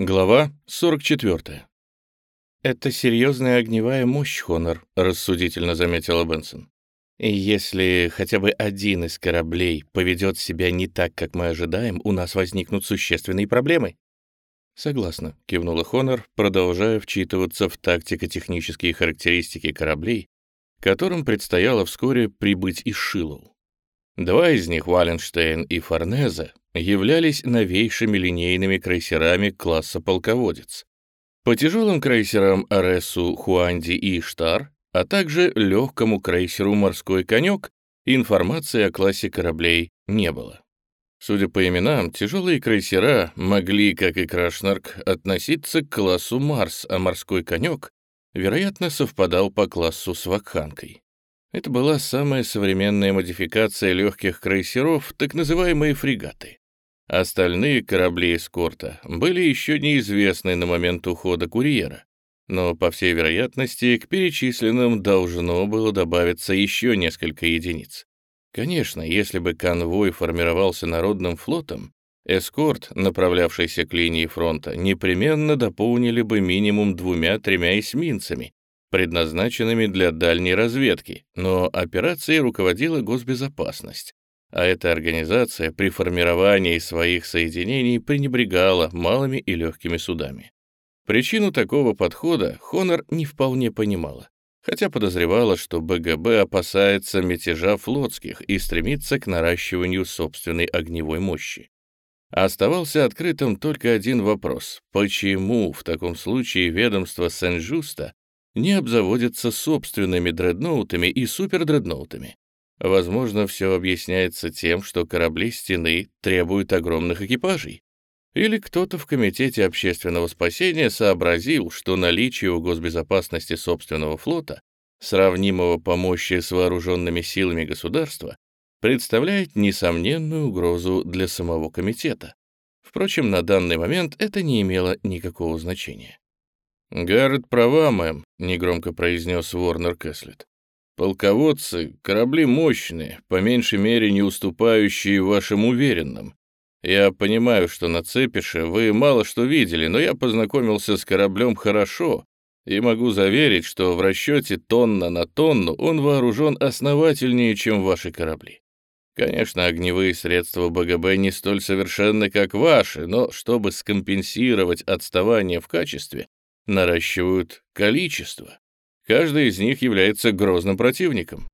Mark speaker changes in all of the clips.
Speaker 1: Глава 44. «Это серьезная огневая мощь, Хонор», — рассудительно заметила Бенсон. «И если хотя бы один из кораблей поведет себя не так, как мы ожидаем, у нас возникнут существенные проблемы». «Согласна», — кивнула Хонор, продолжая вчитываться в тактико-технические характеристики кораблей, которым предстояло вскоре прибыть из Шилоу. Два из них, Валенштейн и Форнезе, являлись новейшими линейными крейсерами класса «Полководец». По тяжелым крейсерам Аресу, Хуанди и Иштар, а также легкому крейсеру «Морской конек» информации о классе кораблей не было. Судя по именам, тяжелые крейсера могли, как и Крашнарк, относиться к классу Марс, а «Морской конек» вероятно, совпадал по классу с Вакханкой. Это была самая современная модификация легких крейсеров, так называемые фрегаты. Остальные корабли эскорта были еще неизвестны на момент ухода курьера, но, по всей вероятности, к перечисленным должно было добавиться еще несколько единиц. Конечно, если бы конвой формировался народным флотом, эскорт, направлявшийся к линии фронта, непременно дополнили бы минимум двумя-тремя эсминцами, предназначенными для дальней разведки, но операцией руководила госбезопасность, а эта организация при формировании своих соединений пренебрегала малыми и легкими судами. Причину такого подхода Хонор не вполне понимала, хотя подозревала, что БГБ опасается мятежа флотских и стремится к наращиванию собственной огневой мощи. Оставался открытым только один вопрос. Почему в таком случае ведомство Сен-Жуста не обзаводится собственными дредноутами и супердредноутами? Возможно, все объясняется тем, что корабли стены требуют огромных экипажей. Или кто-то в Комитете общественного спасения сообразил, что наличие у госбезопасности собственного флота, сравнимого по мощи с вооруженными силами государства, представляет несомненную угрозу для самого комитета. Впрочем, на данный момент это не имело никакого значения. «Гаррет права, мэм», — негромко произнес Ворнер Кэслет. Полководцы — корабли мощные, по меньшей мере не уступающие вашим уверенным. Я понимаю, что на Цепише вы мало что видели, но я познакомился с кораблем хорошо и могу заверить, что в расчете тонна на тонну он вооружен основательнее, чем ваши корабли. Конечно, огневые средства БГБ не столь совершенны, как ваши, но чтобы скомпенсировать отставание в качестве, наращивают количество. Каждый из них является грозным противником».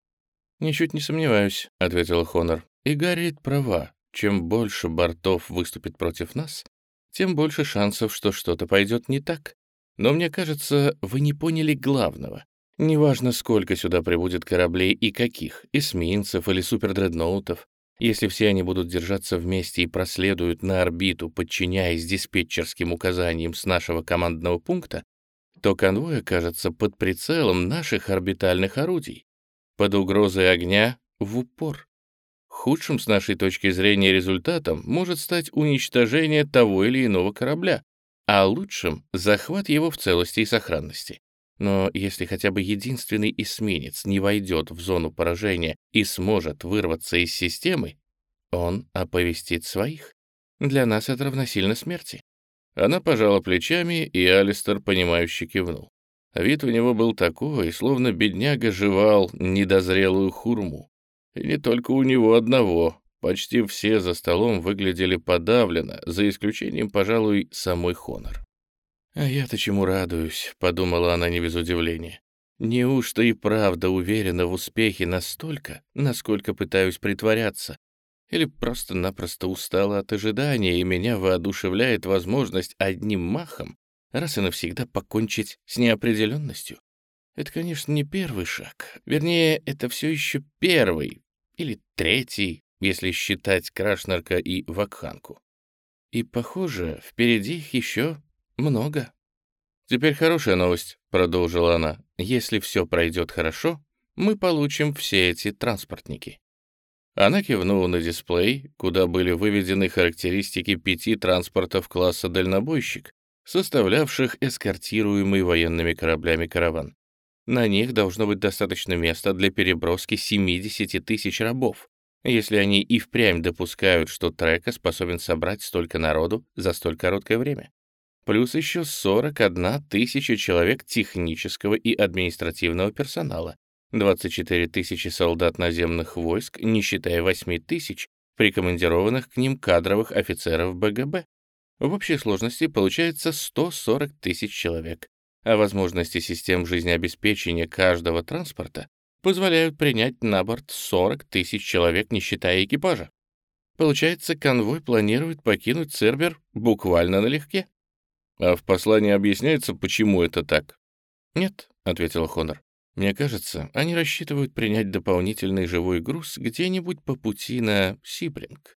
Speaker 1: «Ничуть не сомневаюсь», — ответил Хонор. «И Гарриет права. Чем больше бортов выступит против нас, тем больше шансов, что что-то пойдет не так. Но мне кажется, вы не поняли главного. Неважно, сколько сюда прибудет кораблей и каких, эсминцев или супердредноутов, если все они будут держаться вместе и проследуют на орбиту, подчиняясь диспетчерским указаниям с нашего командного пункта, то конвой окажется под прицелом наших орбитальных орудий, под угрозой огня в упор. Худшим с нашей точки зрения результатом может стать уничтожение того или иного корабля, а лучшим — захват его в целости и сохранности. Но если хотя бы единственный эсминец не войдет в зону поражения и сможет вырваться из системы, он оповестит своих. Для нас это равносильно смерти. Она пожала плечами, и Алистер, понимающе кивнул. Вид у него был такой, словно бедняга жевал недозрелую хурму. И не только у него одного. Почти все за столом выглядели подавленно, за исключением, пожалуй, самой Хонор. «А я-то чему радуюсь», — подумала она не без удивления. «Неужто и правда уверена в успехе настолько, насколько пытаюсь притворяться? Или просто-напросто устала от ожидания, и меня воодушевляет возможность одним махом раз и навсегда покончить с неопределенностью. Это, конечно, не первый шаг. Вернее, это все еще первый или третий, если считать Крашнарка и Вакханку. И, похоже, впереди их еще много. «Теперь хорошая новость», — продолжила она. «Если все пройдет хорошо, мы получим все эти транспортники». Она кивнула на дисплей, куда были выведены характеристики пяти транспортов класса «Дальнобойщик», составлявших эскортируемый военными кораблями караван. На них должно быть достаточно места для переброски 70 тысяч рабов, если они и впрямь допускают, что Трека способен собрать столько народу за столь короткое время. плюс еще 41 тысяча человек технического и административного персонала, 24 тысячи солдат наземных войск, не считая 8 тысяч прикомандированных к ним кадровых офицеров БГБ. В общей сложности получается 140 тысяч человек, а возможности систем жизнеобеспечения каждого транспорта позволяют принять на борт 40 тысяч человек, не считая экипажа. Получается, конвой планирует покинуть Цербер буквально налегке. А в послании объясняется, почему это так? «Нет», — ответил Хонор. «Мне кажется, они рассчитывают принять дополнительный живой груз где-нибудь по пути на Сибринг.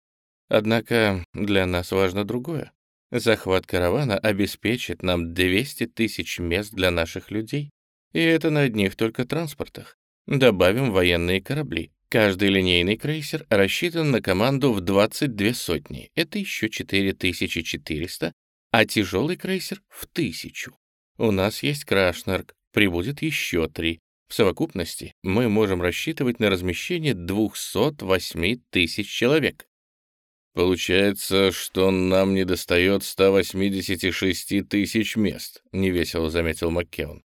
Speaker 1: Однако для нас важно другое. Захват каравана обеспечит нам 200 тысяч мест для наших людей. И это на одних только транспортах. Добавим военные корабли. Каждый линейный крейсер рассчитан на команду в 22 сотни. Это еще 4400, а тяжелый крейсер — в тысячу. У нас есть Крашнарк, прибудет еще три. В совокупности мы можем рассчитывать на размещение 208 тысяч человек.
Speaker 2: «Получается, что нам недостает 186 тысяч мест», — невесело заметил Маккеон.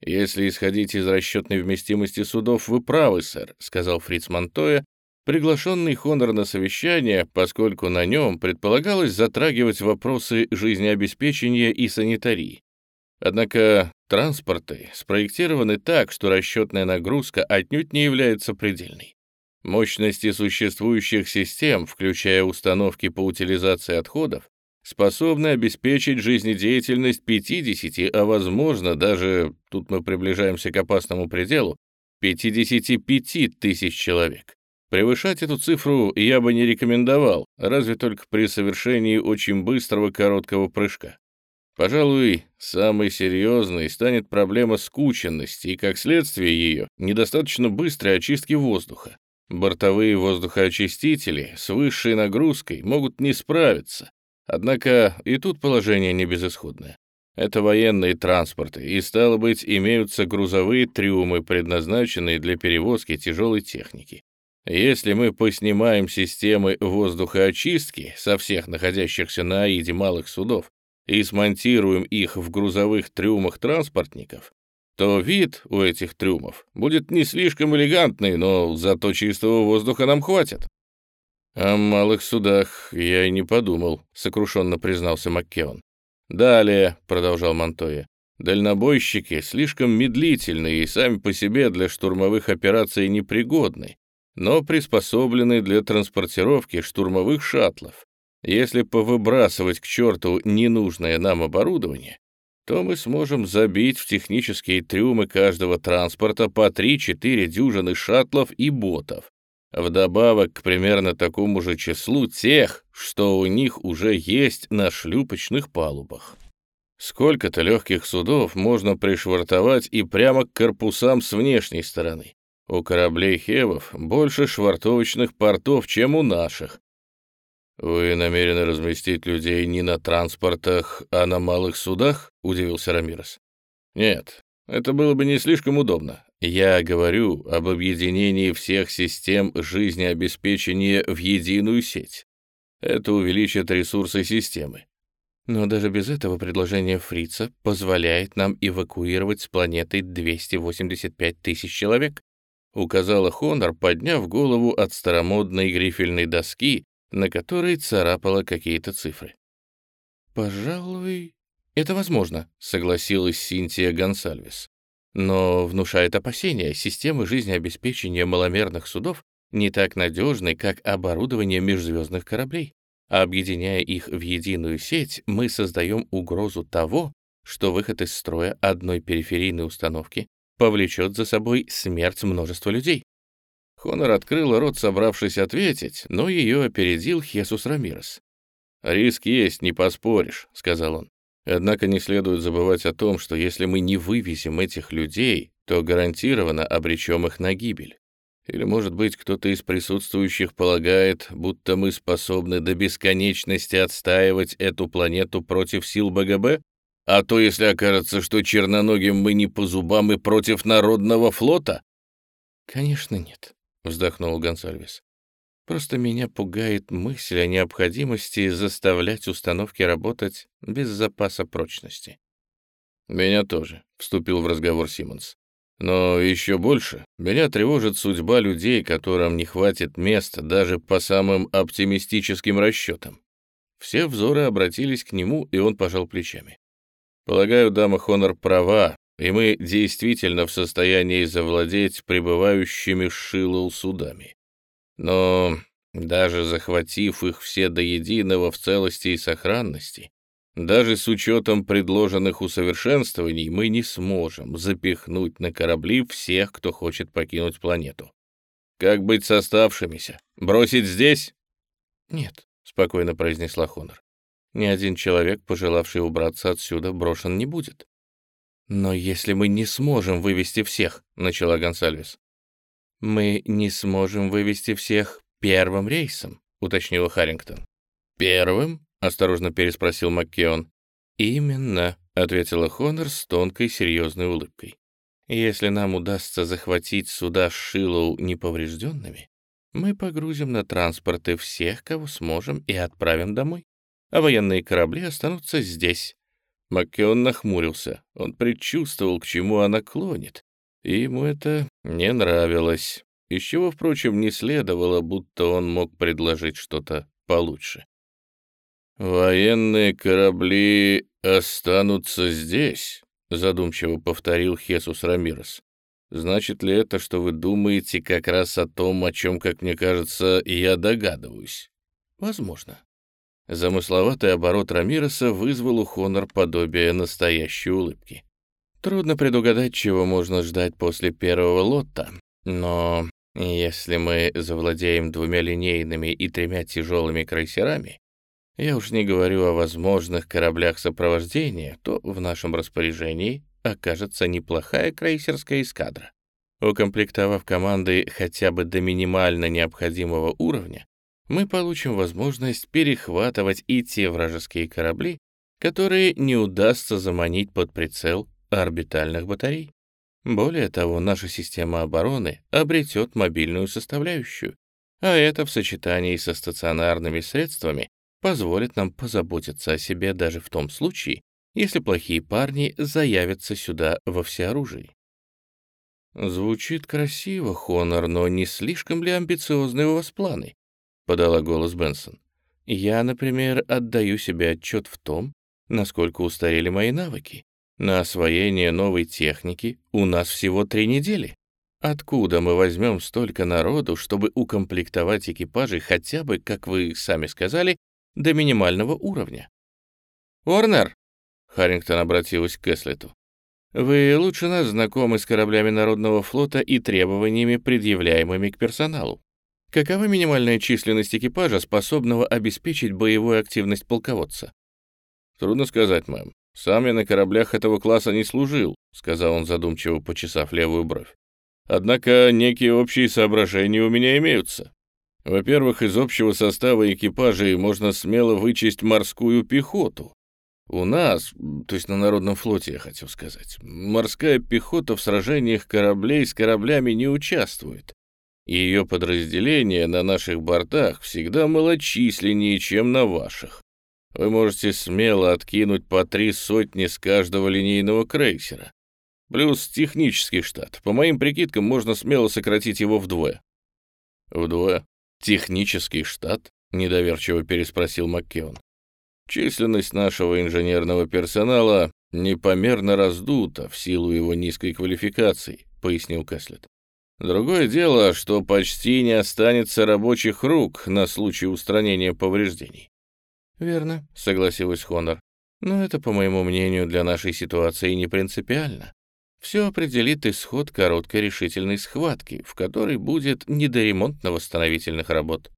Speaker 2: «Если исходить из расчетной вместимости судов, вы правы, сэр», — сказал Фриц Монтоя, приглашенный Хонор на совещание, поскольку на нем предполагалось затрагивать вопросы жизнеобеспечения и санитарии. Однако транспорты спроектированы так, что расчетная нагрузка отнюдь не является предельной. Мощности существующих систем, включая установки по утилизации отходов, способны обеспечить жизнедеятельность 50, а возможно даже, тут мы приближаемся к опасному пределу, 55 тысяч человек. Превышать эту цифру я бы не рекомендовал, разве только при совершении очень быстрого короткого прыжка. Пожалуй, самой серьезной станет проблема скученности и, как следствие ее, недостаточно быстрой очистки воздуха. Бортовые воздухоочистители с высшей нагрузкой могут не справиться. Однако и тут положение не безысходное. Это военные транспорты, и, стало быть, имеются грузовые трюмы, предназначенные для перевозки тяжелой техники. Если мы поснимаем системы воздухоочистки со всех находящихся на Аиде малых судов и смонтируем их в грузовых трюмах транспортников, то вид у этих трюмов будет не слишком элегантный, но зато чистого воздуха нам хватит. «О малых судах я и не подумал», — сокрушенно признался Маккеон. «Далее», — продолжал Монтоя, — «дальнобойщики слишком медлительны и сами по себе для штурмовых операций непригодны, но приспособлены для транспортировки штурмовых шаттлов. Если повыбрасывать к черту ненужное нам оборудование, то мы сможем забить в технические трюмы каждого транспорта по 3-4 дюжины шаттлов и ботов, вдобавок к примерно такому же числу тех, что у них уже есть на шлюпочных палубах. Сколько-то легких судов можно пришвартовать и прямо к корпусам с внешней стороны. У кораблей Хевов больше швартовочных портов, чем у наших, «Вы намерены разместить людей не на транспортах, а на малых судах?» — удивился Рамирес. «Нет, это было бы не слишком удобно. Я говорю об объединении всех систем жизнеобеспечения в единую сеть. Это увеличит ресурсы системы.
Speaker 1: Но даже без этого предложение Фрица позволяет нам эвакуировать с планеты 285 тысяч человек, указала Хонор, подняв голову от старомодной грифельной доски, на которой царапала какие-то цифры. «Пожалуй, это возможно», — согласилась Синтия Гонсальвес. «Но внушает опасения, системы жизнеобеспечения маломерных судов не так надежны, как оборудование межзвездных кораблей. Объединяя их в единую сеть, мы создаем угрозу того, что выход из строя одной периферийной установки повлечет за собой смерть множества людей. Хонор открыла рот, собравшись ответить, но ее опередил Хесус Рамирес. «Риск есть, не поспоришь», — сказал он. «Однако не следует забывать о том, что если мы не вывезем этих людей, то гарантированно обречем их на гибель. Или, может быть, кто-то из присутствующих полагает, будто мы способны до бесконечности отстаивать эту планету против сил БГБ? А то, если окажется, что черноногим мы не по зубам и против народного флота?» «Конечно нет», вздохнул Гонсальвес. Просто меня пугает мысль о необходимости заставлять установки работать без запаса прочности.
Speaker 2: «Меня тоже», — вступил в разговор Симмонс. «Но еще больше меня тревожит судьба людей, которым не хватит места даже по самым оптимистическим расчетам». Все взоры обратились к нему, и он пожал плечами. «Полагаю, дама Хонор права, и мы действительно в состоянии завладеть пребывающими Шиллоу судами. Но даже захватив их все до единого в целости и сохранности, даже с учетом предложенных усовершенствований мы не сможем запихнуть на корабли всех, кто хочет покинуть планету. Как быть с оставшимися? Бросить здесь?
Speaker 1: Нет, спокойно произнесла Хонор. Ни один человек, пожелавший убраться отсюда, брошен не будет. Но если мы не сможем вывести всех, начала Гонсальвес. Мы не сможем вывести всех первым рейсом, уточнила Харрингтон.
Speaker 2: Первым? — осторожно переспросил Маккеон.
Speaker 1: «Именно», — ответила Хонор с тонкой серьезной улыбкой. «Если нам удастся захватить суда Шилоу неповрежденными, мы погрузим на транспорты всех, кого сможем, и отправим домой, а военные корабли останутся здесь».
Speaker 2: Маккеон нахмурился. Он предчувствовал, к чему она клонит, и ему это не нравилось, из чего, впрочем, не следовало, будто он мог предложить что-то получше. «Военные корабли останутся здесь», — задумчиво повторил Хесус Рамирес. «Значит ли это, что вы думаете как раз о том, о чем, как мне кажется, я догадываюсь?»
Speaker 1: «Возможно».
Speaker 2: Замысловатый оборот Рамиреса вызвал у Хонор подобие настоящей улыбки.
Speaker 1: «Трудно предугадать, чего можно ждать после первого лота, но если мы завладеем двумя линейными и тремя тяжелыми крейсерами, я уж не говорю о возможных кораблях сопровождения, то в нашем распоряжении окажется неплохая крейсерская эскадра. Укомплектовав команды хотя бы до минимально необходимого уровня, мы получим возможность перехватывать и те вражеские корабли, которые не удастся заманить под прицел орбитальных батарей. Более того, наша система обороны обретет мобильную составляющую, а это в сочетании со стационарными средствами позволит нам позаботиться о себе даже в том случае, если плохие парни заявятся сюда во всеоружии. «Звучит красиво, Хонор, но не слишком ли амбициозны у вас планы?» — подала голос Бенсон. «Я, например, отдаю себе отчет в том, насколько устарели мои навыки. На освоение новой техники у нас всего три недели. Откуда мы возьмем столько народу, чтобы укомплектовать экипажи хотя бы, как вы сами сказали, до минимального уровня. «Уорнер!» — Харрингтон обратилась к Эслету. «Вы лучше нас знакомы с кораблями Народного флота и требованиями, предъявляемыми к персоналу. Какова минимальная численность экипажа, способного обеспечить боевую активность полководца?»
Speaker 2: «Трудно сказать, мэм. Сам я на кораблях этого класса не служил», — сказал он задумчиво, почесав левую бровь. «Однако некие общие соображения у меня имеются. Во-первых, из общего состава экипажей можно смело вычесть морскую пехоту. У нас, то есть на Народном флоте, я хотел сказать, морская пехота в сражениях кораблей с кораблями не участвует. Ее подразделения на наших бортах всегда малочисленнее, чем на ваших. Вы можете смело откинуть по три сотни с каждого линейного крейсера. Плюс технический штат. По моим прикидкам, можно смело сократить его вдвое. Вдвое. «Технический штат?» — недоверчиво переспросил Маккеон. «Численность нашего инженерного персонала непомерно раздута в силу его низкой квалификации», — пояснил Кэслет. «Другое дело, что почти не останется рабочих рук на случай устранения повреждений».
Speaker 1: «Верно», — согласилась Хонор. «Но это, по моему мнению, для нашей ситуации не принципиально. Все определит исход короткой решительной схватки, в которой будет не до ремонтно-восстановительных работ.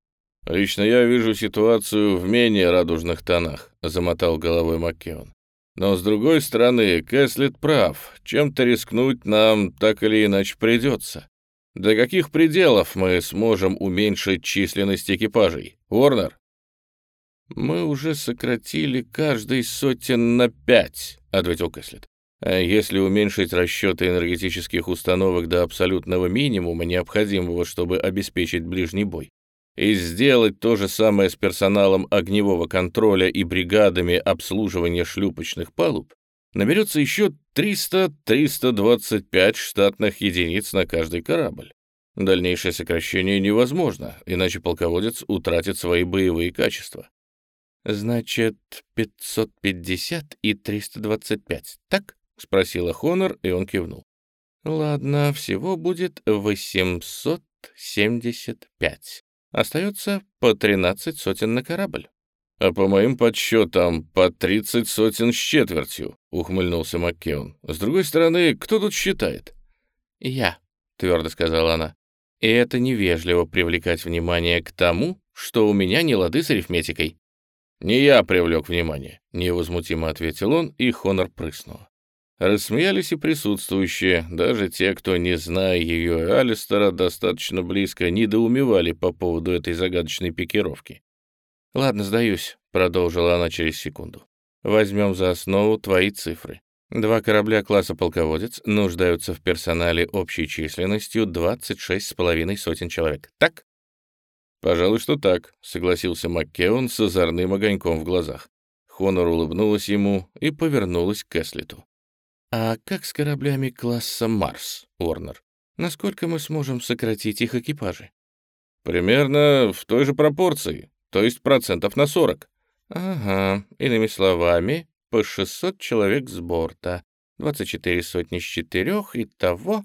Speaker 2: «Лично я вижу ситуацию в менее радужных тонах», — замотал головой Маккеон. «Но, с другой стороны, Кэслет прав. Чем-то рискнуть нам так или иначе придется. До каких пределов мы сможем уменьшить численность экипажей? Уорнер?»
Speaker 1: «Мы уже сократили каждый сотен на пять», — ответил Кэслет. А если уменьшить расчеты энергетических установок до абсолютного минимума, необходимого, чтобы обеспечить ближний бой,
Speaker 2: и сделать то же самое с персоналом огневого контроля и бригадами обслуживания шлюпочных палуб, наберется еще 300-325 штатных единиц на каждый корабль. Дальнейшее сокращение невозможно, иначе полководец утратит свои боевые качества.
Speaker 1: «Значит, 550 и 325, так?» — спросила Хонор, и он кивнул. «Ладно, всего будет 875. Остается по 13 сотен на корабль».
Speaker 2: «А по моим подсчетам, по 30 сотен с четвертью», — ухмыльнулся Маккеон. «С другой стороны, кто тут считает?»
Speaker 1: «Я», — твердо сказала она. «И это невежливо привлекать внимание к тому, что у меня не лады с арифметикой».
Speaker 2: «Не я привлек внимание», — невозмутимо ответил он, и Хонор прыснула. Рассмеялись и присутствующие, даже те, кто, не зная ее и Алистера достаточно близко, недоумевали по поводу этой загадочной пикировки.
Speaker 1: «Ладно, сдаюсь», — продолжила она через секунду. «Возьмем за основу твои цифры. Два корабля класса «Полководец» нуждаются в персонале общей численностью 26 с половиной сотен человек. Так?»
Speaker 2: «Пожалуй, что так», — согласился Маккеон с озорным огоньком в глазах. Хонор улыбнулась ему и повернулась к Эслиту.
Speaker 1: «А как с кораблями класса «Марс», Уорнер? Насколько мы сможем сократить их экипажи?»
Speaker 2: «Примерно в той же пропорции, то есть процентов на 40».
Speaker 1: «Ага, иными словами, по 600 человек с борта, 24 сотни с четырех, и того...»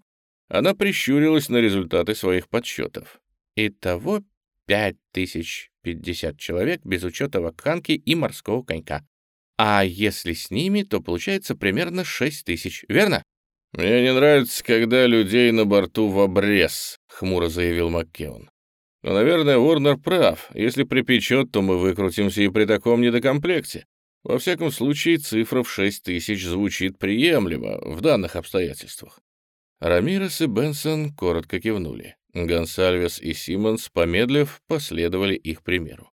Speaker 2: Она прищурилась на результаты своих подсчетов.
Speaker 1: «Итого 5050 человек без учета вакханки и морского конька. А если с ними, то получается примерно 6000, верно?
Speaker 2: «Мне не нравится, когда людей на борту в обрез», — хмуро заявил Маккеон. «Но, наверное, Уорнер прав. Если припечет, то мы выкрутимся и при таком недокомплекте. Во всяком случае, цифра в 6 тысяч звучит приемлемо в данных обстоятельствах».
Speaker 1: Рамирес и Бенсон коротко кивнули. Гонсальвес и Симмонс, помедлив, последовали их примеру.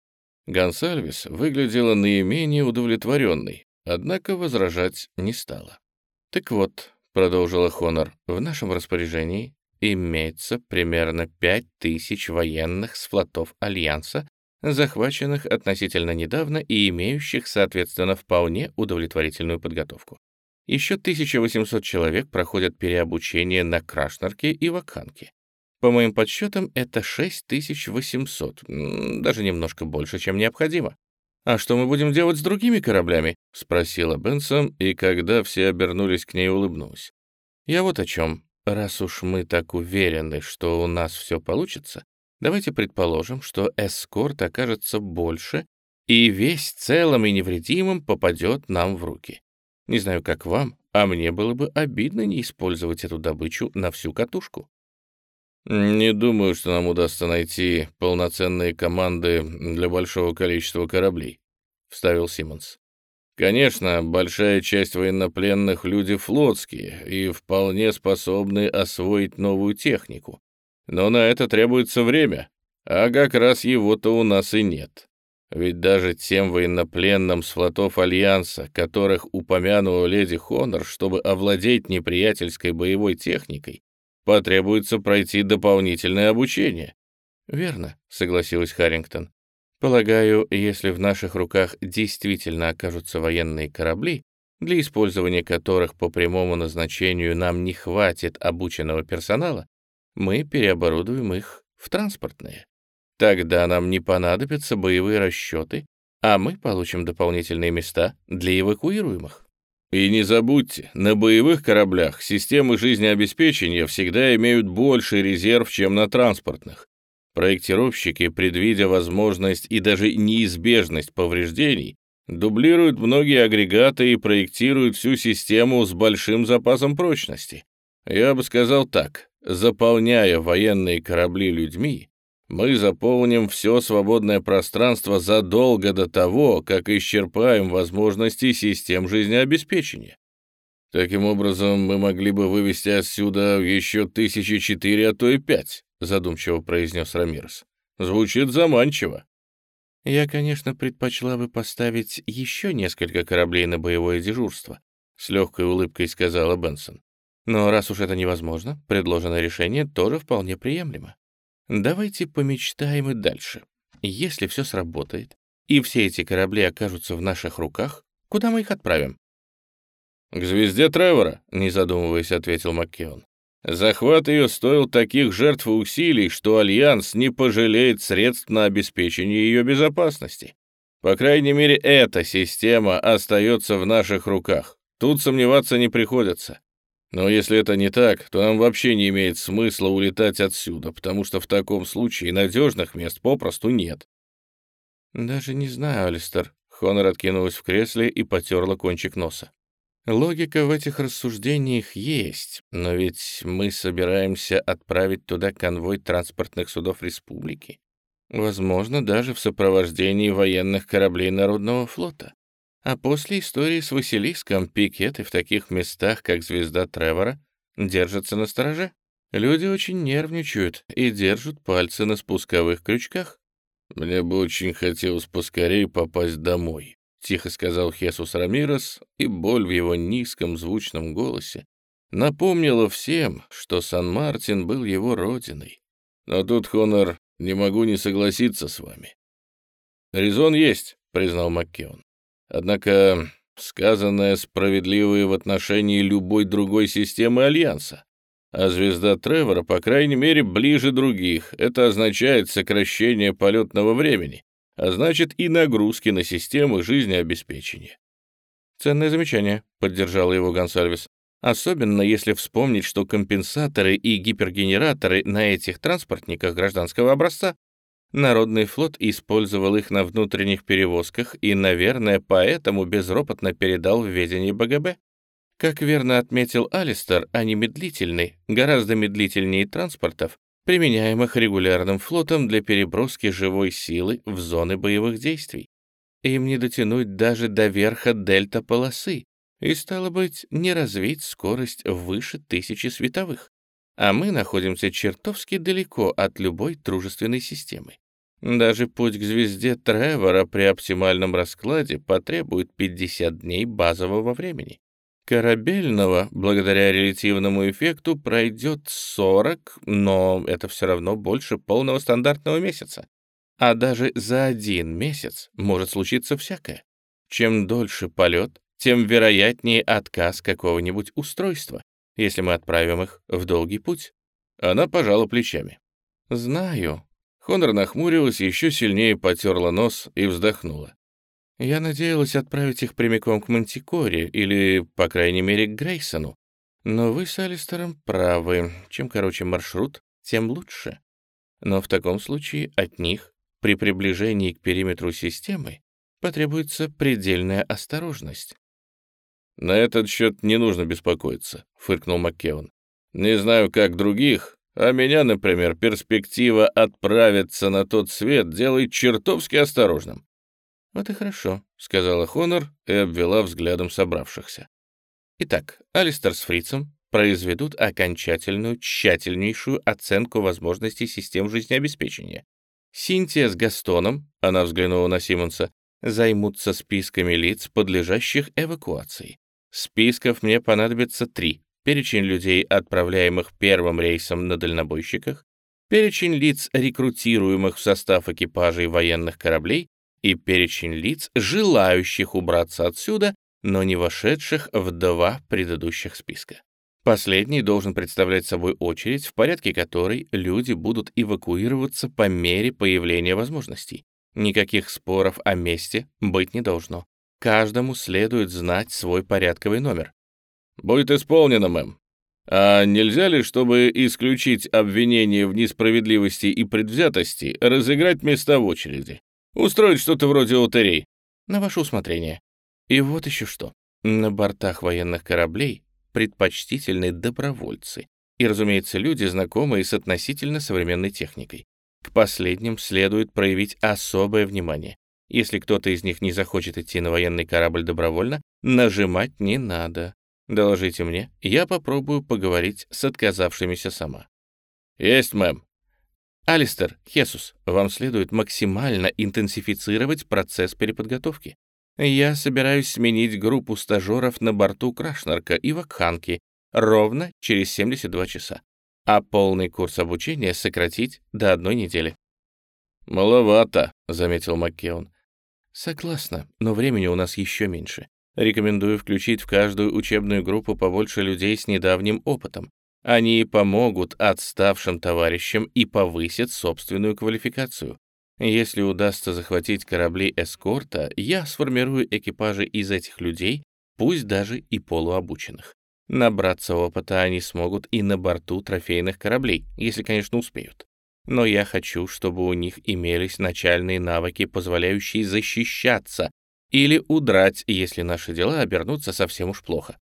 Speaker 1: Гонсальвес выглядела наименее удовлетворенной, однако возражать не стала. «Так вот», — продолжила Хонор, — «в нашем распоряжении имеется примерно пять тысяч военных с флотов Альянса, захваченных относительно недавно и имеющих, соответственно, вполне удовлетворительную подготовку. Еще 1800 человек проходят переобучение на Крашнарке и Вакханке. По моим подсчетам, это 6800, даже немножко больше, чем необходимо. «А что мы будем делать с другими кораблями?» — спросила Бенсом, и когда все обернулись к ней, улыбнулась. «Я вот о чем. Раз уж мы так уверены, что у нас все получится, давайте предположим, что эскорт окажется больше, и весь целым и невредимым попадет нам в руки. Не знаю, как вам, а мне было бы обидно не использовать эту добычу на всю катушку.
Speaker 2: «Не думаю, что нам удастся найти полноценные команды для большого количества кораблей», — вставил Симмонс. «Конечно, большая часть военнопленных — люди флотские и вполне способны освоить новую технику. Но на это требуется время, а как раз его-то у нас и нет. Ведь даже тем военнопленным с флотов Альянса, которых упомянула леди Хонор, чтобы овладеть неприятельской боевой техникой, потребуется пройти дополнительное обучение».
Speaker 1: «Верно», — согласилась Харрингтон. «Полагаю, если в наших руках действительно окажутся военные корабли, для использования которых по прямому назначению нам не хватит обученного персонала, мы переоборудуем их в транспортные. Тогда нам не понадобятся боевые расчеты, а мы получим дополнительные места для эвакуируемых.
Speaker 2: И не забудьте, на боевых кораблях системы жизнеобеспечения всегда имеют больший резерв, чем на транспортных. Проектировщики, предвидя возможность и даже неизбежность повреждений, дублируют многие агрегаты и проектируют всю систему с большим запасом прочности. Я бы сказал так, заполняя военные корабли людьми, мы заполним все свободное пространство задолго до того, как исчерпаем возможности систем жизнеобеспечения. Таким образом, мы могли бы вывести отсюда еще тысячи четыре, а то и пять, задумчиво произнес Рамирес. Звучит заманчиво.
Speaker 1: Я, конечно, предпочла бы поставить еще несколько кораблей на боевое дежурство, с легкой улыбкой сказала Бенсон. Но раз уж это невозможно, предложенное решение тоже вполне приемлемо. Давайте помечтаем и дальше. Если все сработает, и все эти корабли окажутся в наших руках, куда мы их отправим?
Speaker 2: «К звезде Тревора», — не задумываясь, ответил Маккеон. «Захват ее стоил таких жертв и усилий, что Альянс не пожалеет средств на обеспечение ее безопасности. По крайней мере, эта система остается в наших руках. Тут сомневаться не приходится. Но если это не так, то нам вообще не имеет смысла улетать отсюда, потому что в таком случае надежных мест попросту нет».
Speaker 1: «Даже не знаю, Алистер». Хонор откинулась в кресле и потерла кончик носа. Логика в этих рассуждениях есть, но ведь мы собираемся отправить туда конвой транспортных судов республики. Возможно, даже в сопровождении военных кораблей Народного флота. А после истории с Василиском пикеты в таких местах, как звезда Тревора, держатся на стороже. Люди очень нервничают и держат пальцы на спусковых крючках.
Speaker 2: Мне бы очень хотелось поскорее попасть домой. — тихо сказал Хесус Рамирес, и боль в его низком звучном голосе напомнила всем, что Сан-Мартин был его родиной. Но тут, Хонор, не могу не согласиться с вами. «Резон есть», — признал Маккеон. «Однако сказанное справедливое в отношении любой другой системы Альянса. А звезда Тревора, по крайней мере, ближе других. Это означает сокращение полетного времени а значит и нагрузки на системы жизнеобеспечения.
Speaker 1: «Ценное замечание», — поддержал его Гонсальвес. «Особенно если вспомнить, что компенсаторы и гипергенераторы на этих транспортниках гражданского образца Народный флот использовал их на внутренних перевозках и, наверное, поэтому безропотно передал в ведение БГБ. Как верно отметил Алистер, они медлительны, гораздо медлительнее транспортов, применяемых регулярным флотом для переброски живой силы в зоны боевых действий. Им не дотянуть даже до верха дельта-полосы, и, стало быть, не развить скорость выше тысячи световых. А мы находимся чертовски далеко от любой дружественной системы. Даже путь к звезде Тревора при оптимальном раскладе потребует 50 дней базового времени. Корабельного, благодаря релятивному эффекту, пройдет 40, но это все равно больше полного стандартного месяца. А даже за один месяц может случиться всякое. Чем дольше полет, тем вероятнее отказ какого-нибудь устройства, если мы отправим их в долгий путь. Она пожала плечами. «Знаю». Хонор нахмурилась, еще сильнее потерла нос и вздохнула. Я надеялась отправить их прямиком к Мантикоре или, по крайней мере, к Грейсону. Но вы с Алистером правы. Чем короче маршрут, тем лучше. Но в таком случае от них при приближении к периметру системы потребуется предельная осторожность.
Speaker 2: «На этот счет не нужно беспокоиться», — фыркнул Маккеон. «Не знаю, как других, а меня, например, перспектива отправиться на тот свет делает чертовски осторожным.
Speaker 1: «Вот и хорошо», — сказала Хонор и обвела взглядом собравшихся. Итак, Алистер с Фрицем произведут окончательную, тщательнейшую оценку возможностей систем жизнеобеспечения. Синтия с Gastoном, она взглянула на Симмонса, займутся списками лиц, подлежащих эвакуации. Списков мне понадобится три. Перечень людей, отправляемых первым рейсом на дальнобойщиках, перечень лиц, рекрутируемых в состав экипажей военных кораблей, и перечень лиц, желающих убраться отсюда, но не вошедших в два предыдущих списка. Последний должен представлять собой очередь, в порядке которой люди будут эвакуироваться по мере появления возможностей. Никаких споров о месте быть не должно. Каждому следует знать свой порядковый номер.
Speaker 2: «Будет исполнено, мэм. А нельзя ли, чтобы исключить обвинение в несправедливости и предвзятости, разыграть места в очереди? Устроить что-то вроде лотерей.
Speaker 1: На ваше усмотрение. И вот еще что. На бортах военных кораблей предпочтительны добровольцы. И, разумеется, люди, знакомые с относительно современной техникой. К последним следует проявить особое внимание. Если кто-то из них не захочет идти на военный корабль добровольно, нажимать не надо. Доложите мне, я попробую поговорить с отказавшимися сама.
Speaker 2: «Есть, мэм»,
Speaker 1: Алистер, Хесус, вам следует максимально интенсифицировать процесс переподготовки. Я собираюсь сменить группу стажеров на борту Крашнарка и Вакханки ровно через 72 часа, а полный курс обучения сократить до одной недели.
Speaker 2: «Маловато», — заметил Маккеон.
Speaker 1: «Согласна, но времени у нас еще меньше. Рекомендую включить в каждую учебную группу побольше людей с недавним опытом. Они помогут отставшим товарищам и повысят собственную квалификацию. Если удастся захватить корабли эскорта, я сформирую экипажи из этих людей, пусть даже и полуобученных. Набраться опыта они смогут и на борту трофейных кораблей, если, конечно, успеют. Но я хочу, чтобы у них имелись начальные навыки, позволяющие защищаться или удрать, если наши дела обернутся совсем уж плохо.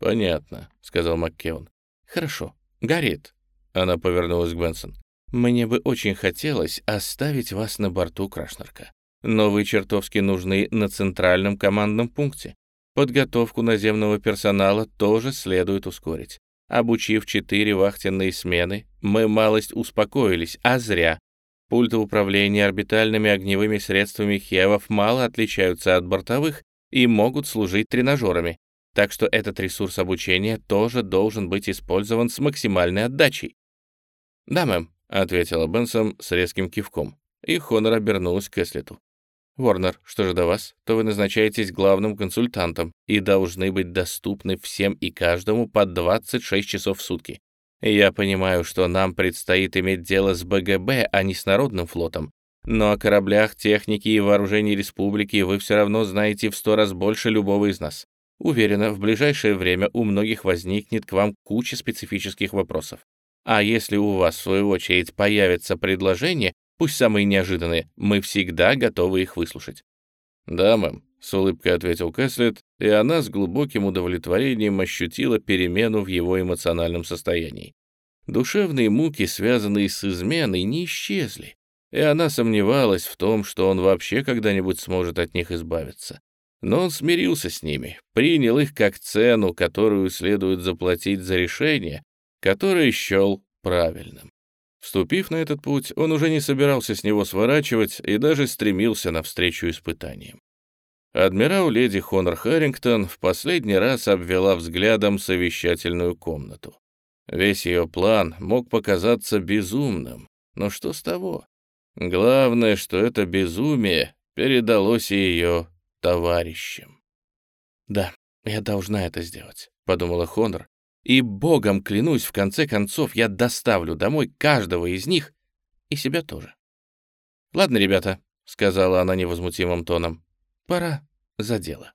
Speaker 2: «Понятно», — сказал Маккеон.
Speaker 1: «Хорошо. Гарриет». Она повернулась к Бенсон. «Мне бы очень хотелось оставить вас на борту Крашнерка. Но вы чертовски нужны на центральном командном пункте. Подготовку наземного персонала тоже следует ускорить. Обучив четыре вахтенные смены, мы малость успокоились, а зря. Пульты управления орбитальными огневыми средствами Хевов мало отличаются от бортовых и могут служить тренажерами, так что этот ресурс обучения тоже должен быть использован с максимальной отдачей. «Да, мэм», — ответила Бенсом с резким кивком, и Хонор обернулась к Эслету. «Ворнер, что же до вас, то вы назначаетесь главным консультантом и должны быть доступны всем и каждому по 26 часов в сутки. Я понимаю, что нам предстоит иметь дело с БГБ, а не с Народным флотом, но о кораблях, технике и вооружении республики вы все равно знаете в сто раз больше любого из нас. Уверена, в ближайшее время у многих возникнет к вам куча специфических вопросов. А если у вас, в свою очередь, появятся предложения, пусть самые неожиданные, мы всегда готовы их выслушать».
Speaker 2: «Да, мэм», — с улыбкой ответил Кэслет, и она с глубоким удовлетворением ощутила перемену в его эмоциональном состоянии. Душевные муки, связанные с изменой, не исчезли, и она сомневалась в том, что он вообще когда-нибудь сможет от них избавиться. Но он смирился с ними, принял их как цену, которую следует заплатить за решение, которое счел правильным. Вступив на этот путь, он уже не собирался с него сворачивать и даже стремился навстречу испытаниям. Адмирал леди Хонор Харрингтон в последний раз обвела взглядом совещательную комнату. Весь ее план мог показаться безумным, но что с того? Главное, что это безумие передалось ее товарищам.
Speaker 1: «Да, я должна это сделать», — подумала Хонор, «и богом клянусь, в конце концов я доставлю домой каждого из них и себя тоже». «Ладно, ребята», — сказала она невозмутимым тоном, Пора за дело.